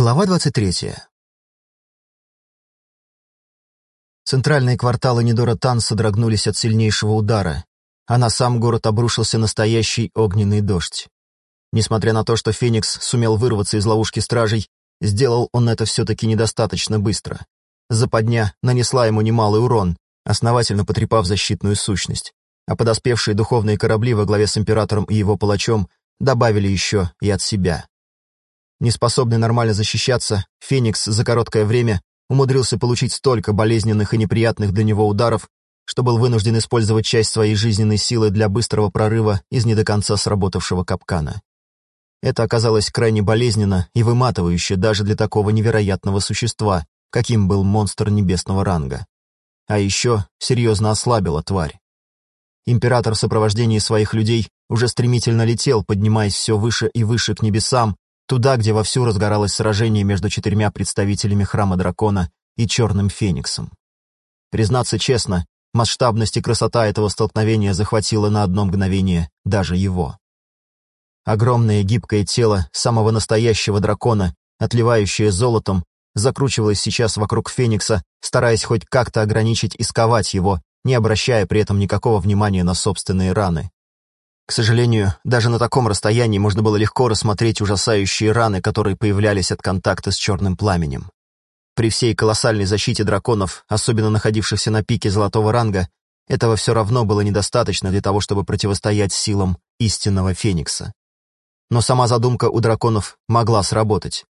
Глава 23. Центральные кварталы Нидора Тан содрогнулись от сильнейшего удара, а на сам город обрушился настоящий огненный дождь. Несмотря на то, что Феникс сумел вырваться из ловушки стражей, сделал он это все-таки недостаточно быстро. Западня нанесла ему немалый урон, основательно потрепав защитную сущность, а подоспевшие духовные корабли во главе с Императором и его палачом добавили еще и от себя. Неспособный нормально защищаться, Феникс за короткое время умудрился получить столько болезненных и неприятных для него ударов, что был вынужден использовать часть своей жизненной силы для быстрого прорыва из не до конца сработавшего капкана. Это оказалось крайне болезненно и выматывающе даже для такого невероятного существа, каким был монстр небесного ранга. А еще серьезно ослабила тварь. Император в сопровождении своих людей уже стремительно летел, поднимаясь все выше и выше к небесам, туда, где вовсю разгоралось сражение между четырьмя представителями храма дракона и черным фениксом. Признаться честно, масштабность и красота этого столкновения захватила на одно мгновение даже его. Огромное гибкое тело самого настоящего дракона, отливающее золотом, закручивалось сейчас вокруг Феникса, стараясь хоть как-то ограничить и сковать его, не обращая при этом никакого внимания на собственные раны. К сожалению, даже на таком расстоянии можно было легко рассмотреть ужасающие раны, которые появлялись от контакта с черным пламенем. При всей колоссальной защите драконов, особенно находившихся на пике золотого ранга, этого все равно было недостаточно для того, чтобы противостоять силам истинного Феникса. Но сама задумка у драконов могла сработать.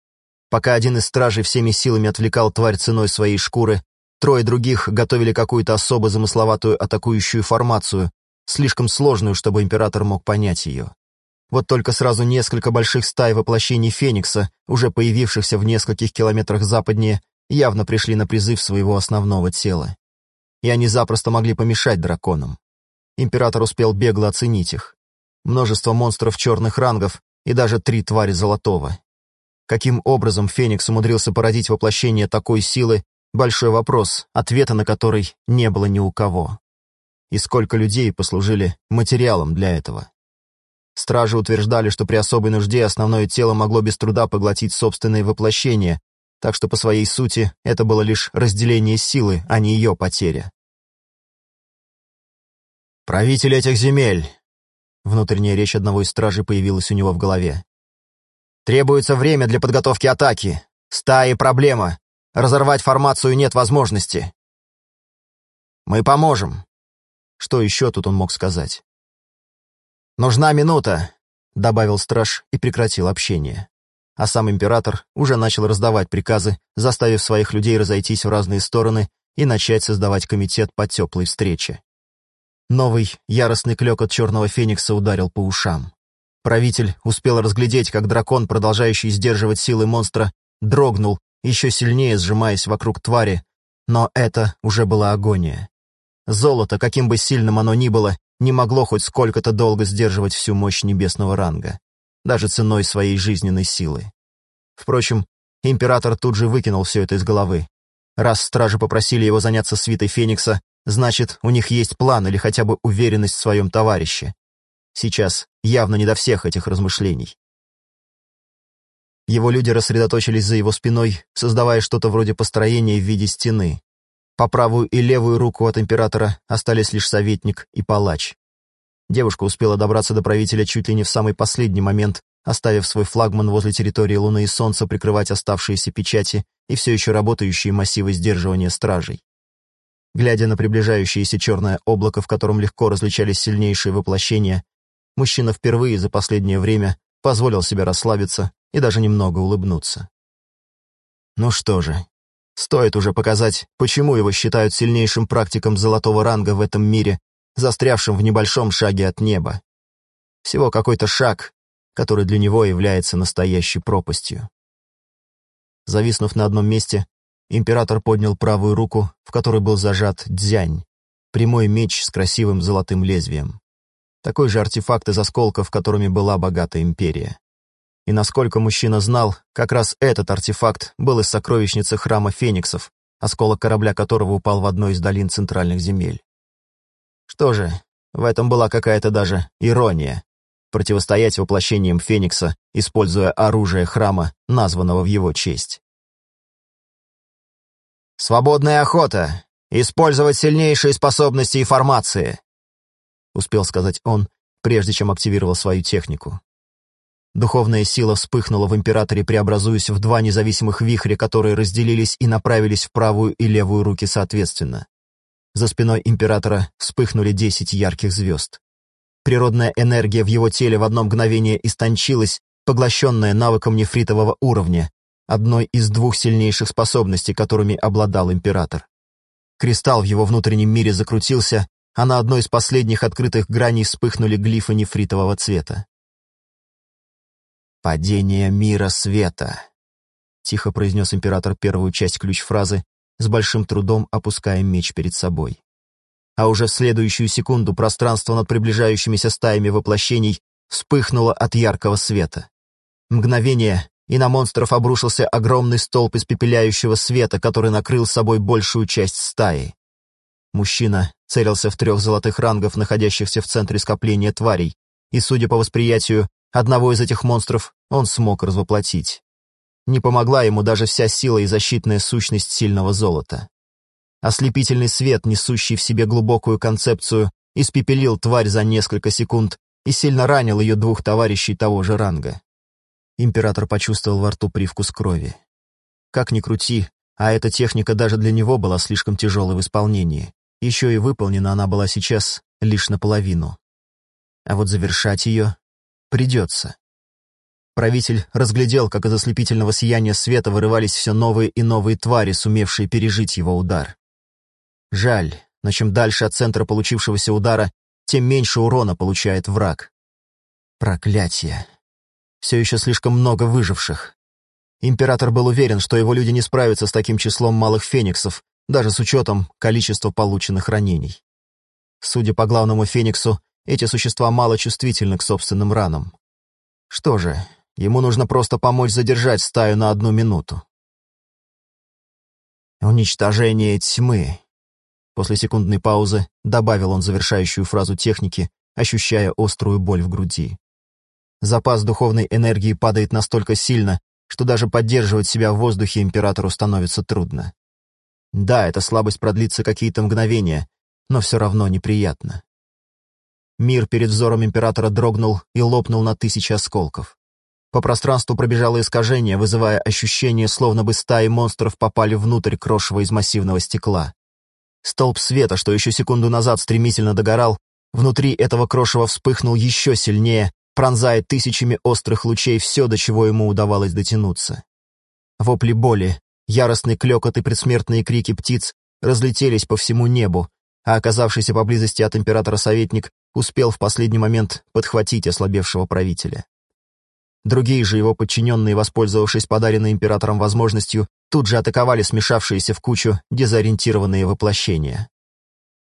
Пока один из стражей всеми силами отвлекал тварь ценой своей шкуры, трое других готовили какую-то особо замысловатую атакующую формацию, слишком сложную, чтобы император мог понять ее. Вот только сразу несколько больших стай воплощений Феникса, уже появившихся в нескольких километрах западнее, явно пришли на призыв своего основного тела. И они запросто могли помешать драконам. Император успел бегло оценить их. Множество монстров черных рангов и даже три твари золотого. Каким образом Феникс умудрился породить воплощение такой силы – большой вопрос, ответа на который не было ни у кого и сколько людей послужили материалом для этого. Стражи утверждали, что при особой нужде основное тело могло без труда поглотить собственное воплощение, так что по своей сути это было лишь разделение силы, а не ее потеря. «Правитель этих земель!» Внутренняя речь одного из стражей появилась у него в голове. «Требуется время для подготовки атаки. Стаи — проблема. Разорвать формацию нет возможности. Мы поможем. Что еще тут он мог сказать? «Нужна минута», — добавил страж и прекратил общение. А сам император уже начал раздавать приказы, заставив своих людей разойтись в разные стороны и начать создавать комитет по теплой встрече. Новый, яростный клёкот черного феникса ударил по ушам. Правитель успел разглядеть, как дракон, продолжающий сдерживать силы монстра, дрогнул, еще сильнее сжимаясь вокруг твари, но это уже была агония. Золото, каким бы сильным оно ни было, не могло хоть сколько-то долго сдерживать всю мощь небесного ранга, даже ценой своей жизненной силы. Впрочем, император тут же выкинул все это из головы. Раз стражи попросили его заняться свитой Феникса, значит, у них есть план или хотя бы уверенность в своем товарище. Сейчас явно не до всех этих размышлений. Его люди рассредоточились за его спиной, создавая что-то вроде построения в виде стены, по правую и левую руку от императора остались лишь советник и палач. Девушка успела добраться до правителя чуть ли не в самый последний момент, оставив свой флагман возле территории Луны и Солнца прикрывать оставшиеся печати и все еще работающие массивы сдерживания стражей. Глядя на приближающееся черное облако, в котором легко различались сильнейшие воплощения, мужчина впервые за последнее время позволил себе расслабиться и даже немного улыбнуться. Ну что же, Стоит уже показать, почему его считают сильнейшим практиком золотого ранга в этом мире, застрявшим в небольшом шаге от неба. Всего какой-то шаг, который для него является настоящей пропастью. Зависнув на одном месте, император поднял правую руку, в которой был зажат дзянь, прямой меч с красивым золотым лезвием. Такой же артефакт из осколков, которыми была богата империя. И насколько мужчина знал, как раз этот артефакт был из сокровищницы храма Фениксов, осколок корабля которого упал в одной из долин центральных земель. Что же, в этом была какая-то даже ирония. противостоять воплощениям Феникса, используя оружие храма, названного в его честь. «Свободная охота! Использовать сильнейшие способности и формации!» успел сказать он, прежде чем активировал свою технику. Духовная сила вспыхнула в Императоре, преобразуясь в два независимых вихря, которые разделились и направились в правую и левую руки соответственно. За спиной Императора вспыхнули десять ярких звезд. Природная энергия в его теле в одно мгновение истончилась, поглощенная навыком нефритового уровня, одной из двух сильнейших способностей, которыми обладал Император. Кристалл в его внутреннем мире закрутился, а на одной из последних открытых граней вспыхнули глифы нефритового цвета. «Падение мира света», — тихо произнес император первую часть ключ-фразы, с большим трудом опуская меч перед собой. А уже в следующую секунду пространство над приближающимися стаями воплощений вспыхнуло от яркого света. Мгновение, и на монстров обрушился огромный столб испепеляющего света, который накрыл собой большую часть стаи. Мужчина целился в трех золотых рангов, находящихся в центре скопления тварей, и, судя по восприятию, Одного из этих монстров он смог развоплотить. Не помогла ему даже вся сила и защитная сущность сильного золота. Ослепительный свет, несущий в себе глубокую концепцию, испепелил тварь за несколько секунд и сильно ранил ее двух товарищей того же ранга. Император почувствовал во рту привкус крови. Как ни крути, а эта техника даже для него была слишком тяжелой в исполнении. Еще и выполнена она была сейчас лишь наполовину. А вот завершать ее Придется. Правитель разглядел, как из ослепительного сияния света вырывались все новые и новые твари, сумевшие пережить его удар. Жаль, но чем дальше от центра получившегося удара, тем меньше урона получает враг. Проклятие. Все еще слишком много выживших. Император был уверен, что его люди не справятся с таким числом малых фениксов, даже с учетом количества полученных ранений. Судя по главному фениксу, эти существа мало чувствительны к собственным ранам. Что же, ему нужно просто помочь задержать стаю на одну минуту. «Уничтожение тьмы», После секундной паузы добавил он завершающую фразу техники, ощущая острую боль в груди. Запас духовной энергии падает настолько сильно, что даже поддерживать себя в воздухе императору становится трудно. Да, эта слабость продлится какие-то мгновения, но все равно неприятно. Мир перед взором императора дрогнул и лопнул на тысячи осколков. По пространству пробежало искажение, вызывая ощущение, словно бы стаи монстров попали внутрь крошева из массивного стекла. Столб света, что еще секунду назад стремительно догорал, внутри этого крошева вспыхнул еще сильнее, пронзая тысячами острых лучей все, до чего ему удавалось дотянуться. Вопли боли, яростный клекот и предсмертные крики птиц разлетелись по всему небу, а оказавшийся поблизости от императора советник успел в последний момент подхватить ослабевшего правителя. Другие же его подчиненные, воспользовавшись подаренной императором возможностью, тут же атаковали смешавшиеся в кучу дезориентированные воплощения.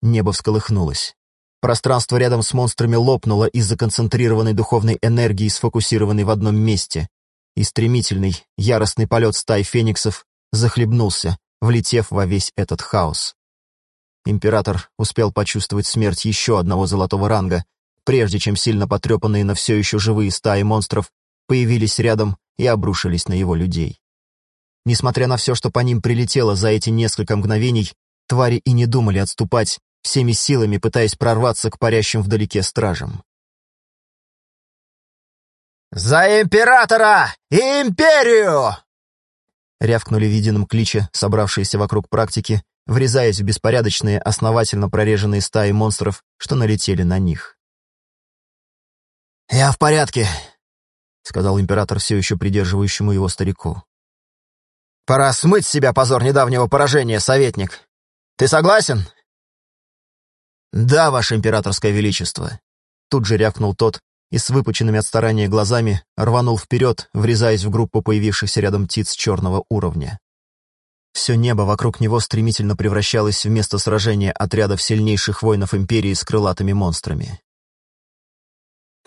Небо всколыхнулось. Пространство рядом с монстрами лопнуло из-за концентрированной духовной энергии, сфокусированной в одном месте, и стремительный, яростный полет стаи фениксов захлебнулся, влетев во весь этот хаос. Император успел почувствовать смерть еще одного золотого ранга, прежде чем сильно потрепанные, но все еще живые стаи монстров появились рядом и обрушились на его людей. Несмотря на все, что по ним прилетело за эти несколько мгновений, твари и не думали отступать, всеми силами пытаясь прорваться к парящим вдалеке стражам. «За императора и империю!» Рявкнули в едином кличе, собравшиеся вокруг практики, врезаясь в беспорядочные, основательно прореженные стаи монстров, что налетели на них. «Я в порядке», — сказал император все еще придерживающему его старику. «Пора смыть с себя позор недавнего поражения, советник. Ты согласен?» «Да, ваше императорское величество», — тут же рявкнул тот и с выпученными от старания глазами рванул вперед, врезаясь в группу появившихся рядом птиц черного уровня. Все небо вокруг него стремительно превращалось в место сражения отрядов сильнейших воинов Империи с крылатыми монстрами.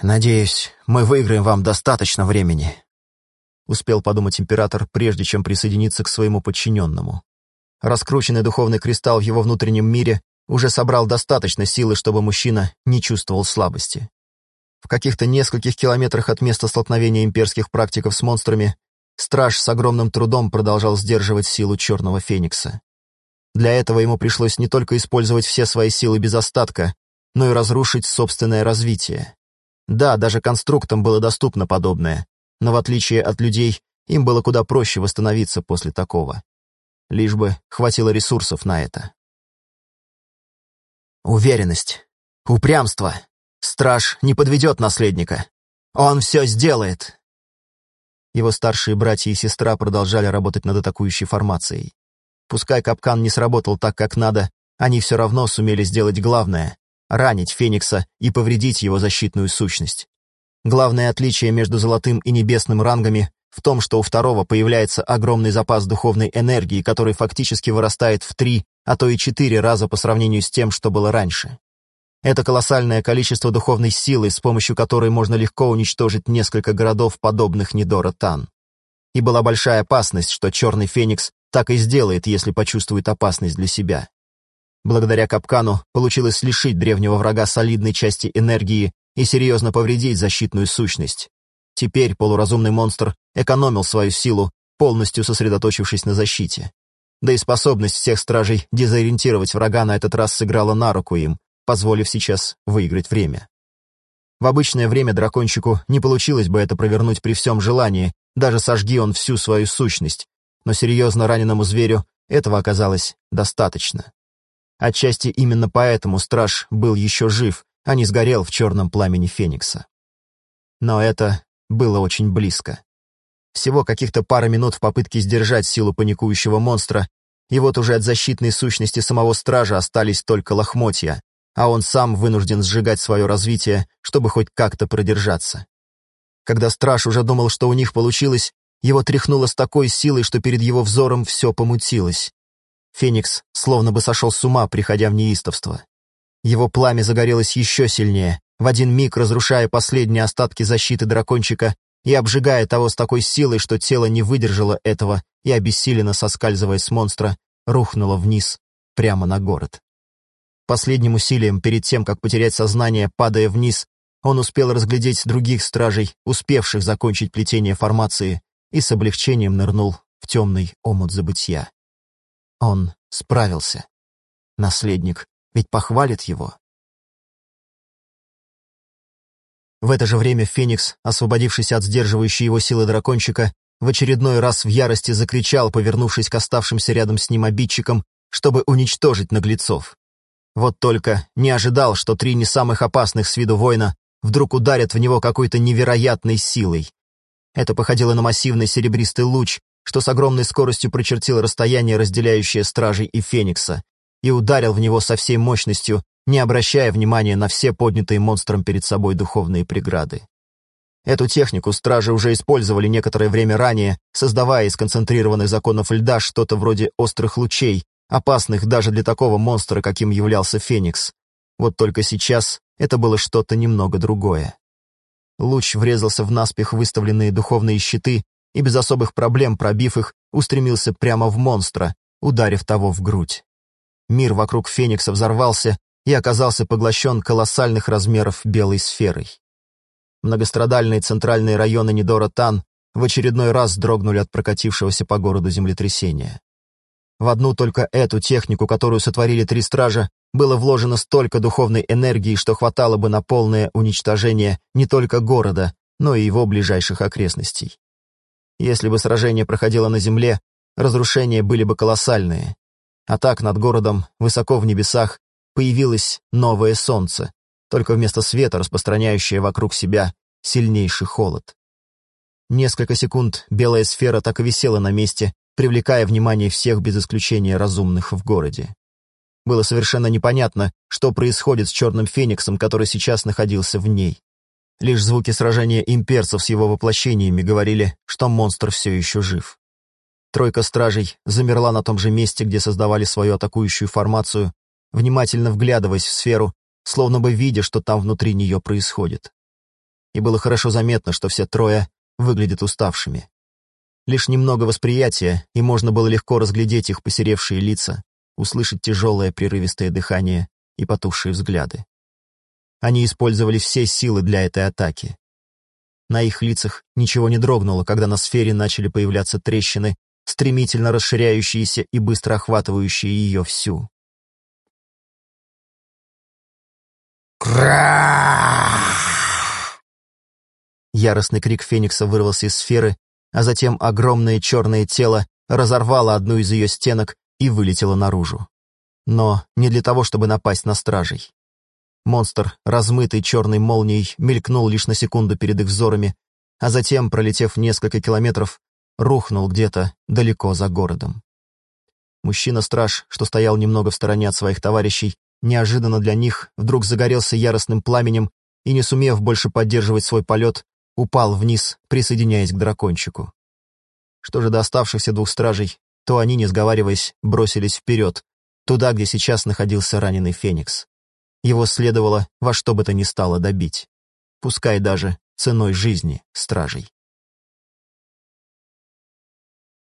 «Надеюсь, мы выиграем вам достаточно времени», — успел подумать император, прежде чем присоединиться к своему подчиненному. Раскрученный духовный кристалл в его внутреннем мире уже собрал достаточно силы, чтобы мужчина не чувствовал слабости. В каких-то нескольких километрах от места столкновения имперских практиков с монстрами страж с огромным трудом продолжал сдерживать силу Черного Феникса. Для этого ему пришлось не только использовать все свои силы без остатка, но и разрушить собственное развитие. Да, даже конструктам было доступно подобное, но в отличие от людей, им было куда проще восстановиться после такого. Лишь бы хватило ресурсов на это. Уверенность, упрямство. Страж не подведет наследника. Он все сделает. Его старшие братья и сестра продолжали работать над атакующей формацией. Пускай капкан не сработал так, как надо, они все равно сумели сделать главное — ранить Феникса и повредить его защитную сущность. Главное отличие между золотым и небесным рангами в том, что у второго появляется огромный запас духовной энергии, который фактически вырастает в три, а то и четыре раза по сравнению с тем, что было раньше. Это колоссальное количество духовной силы, с помощью которой можно легко уничтожить несколько городов, подобных Нидора Тан. И была большая опасность, что Черный Феникс так и сделает, если почувствует опасность для себя. Благодаря капкану получилось лишить древнего врага солидной части энергии и серьезно повредить защитную сущность. Теперь полуразумный монстр экономил свою силу, полностью сосредоточившись на защите. Да и способность всех стражей дезориентировать врага на этот раз сыграла на руку им, позволив сейчас выиграть время. В обычное время дракончику не получилось бы это провернуть при всем желании, даже сожги он всю свою сущность, но серьезно раненому зверю этого оказалось достаточно. Отчасти именно поэтому страж был еще жив, а не сгорел в черном пламени Феникса. Но это было очень близко. Всего каких-то пара минут в попытке сдержать силу паникующего монстра, и вот уже от защитной сущности самого стража остались только лохмотья, а он сам вынужден сжигать свое развитие, чтобы хоть как-то продержаться. Когда страж уже думал, что у них получилось, его тряхнуло с такой силой, что перед его взором все помутилось. Феникс словно бы сошел с ума, приходя в неистовство. Его пламя загорелось еще сильнее, в один миг разрушая последние остатки защиты дракончика и обжигая того с такой силой, что тело не выдержало этого и, обессиленно соскальзывая с монстра, рухнуло вниз, прямо на город. Последним усилием, перед тем, как потерять сознание, падая вниз, он успел разглядеть других стражей, успевших закончить плетение формации, и с облегчением нырнул в темный омут забытья. Он справился. Наследник ведь похвалит его. В это же время Феникс, освободившись от сдерживающей его силы дракончика, в очередной раз в ярости закричал, повернувшись к оставшимся рядом с ним обидчикам, чтобы уничтожить наглецов. Вот только не ожидал, что три не самых опасных с виду воина вдруг ударят в него какой-то невероятной силой. Это походило на массивный серебристый луч, что с огромной скоростью прочертил расстояние, разделяющее стражей и Феникса, и ударил в него со всей мощностью, не обращая внимания на все поднятые монстром перед собой духовные преграды. Эту технику стражи уже использовали некоторое время ранее, создавая из концентрированных законов льда что-то вроде острых лучей, опасных даже для такого монстра, каким являлся Феникс. Вот только сейчас это было что-то немного другое. Луч врезался в наспех выставленные духовные щиты и без особых проблем, пробив их, устремился прямо в монстра, ударив того в грудь. Мир вокруг Феникса взорвался, и оказался поглощен колоссальных размеров белой сферой. Многострадальные центральные районы Нидора Тан в очередной раз дрогнули от прокатившегося по городу землетрясения. В одну только эту технику, которую сотворили три стража, было вложено столько духовной энергии, что хватало бы на полное уничтожение не только города, но и его ближайших окрестностей. Если бы сражение проходило на земле, разрушения были бы колоссальные. А так над городом, высоко в небесах, появилось новое солнце, только вместо света, распространяющее вокруг себя сильнейший холод. Несколько секунд белая сфера так и висела на месте, привлекая внимание всех без исключения разумных в городе. Было совершенно непонятно, что происходит с Черным Фениксом, который сейчас находился в ней. Лишь звуки сражения имперцев с его воплощениями говорили, что монстр все еще жив. Тройка стражей замерла на том же месте, где создавали свою атакующую формацию, внимательно вглядываясь в сферу, словно бы видя, что там внутри нее происходит. И было хорошо заметно, что все трое выглядят уставшими. Лишь немного восприятия, и можно было легко разглядеть их посеревшие лица, услышать тяжелое прерывистое дыхание и потухшие взгляды. Они использовали все силы для этой атаки. На их лицах ничего не дрогнуло, когда на сфере начали появляться трещины, стремительно расширяющиеся и быстро охватывающие ее всю. Кра! Яростный крик Феникса вырвался из сферы, а затем огромное черное тело разорвало одну из ее стенок и вылетело наружу. Но не для того, чтобы напасть на стражей. Монстр, размытый черной молнией, мелькнул лишь на секунду перед их взорами, а затем, пролетев несколько километров, рухнул где-то далеко за городом. Мужчина-страж, что стоял немного в стороне от своих товарищей, неожиданно для них вдруг загорелся яростным пламенем и, не сумев больше поддерживать свой полет, упал вниз, присоединяясь к дракончику. Что же до оставшихся двух стражей, то они, не сговариваясь, бросились вперед, туда, где сейчас находился раненый Феникс. Его следовало во что бы то ни стало добить, пускай даже ценой жизни стражей.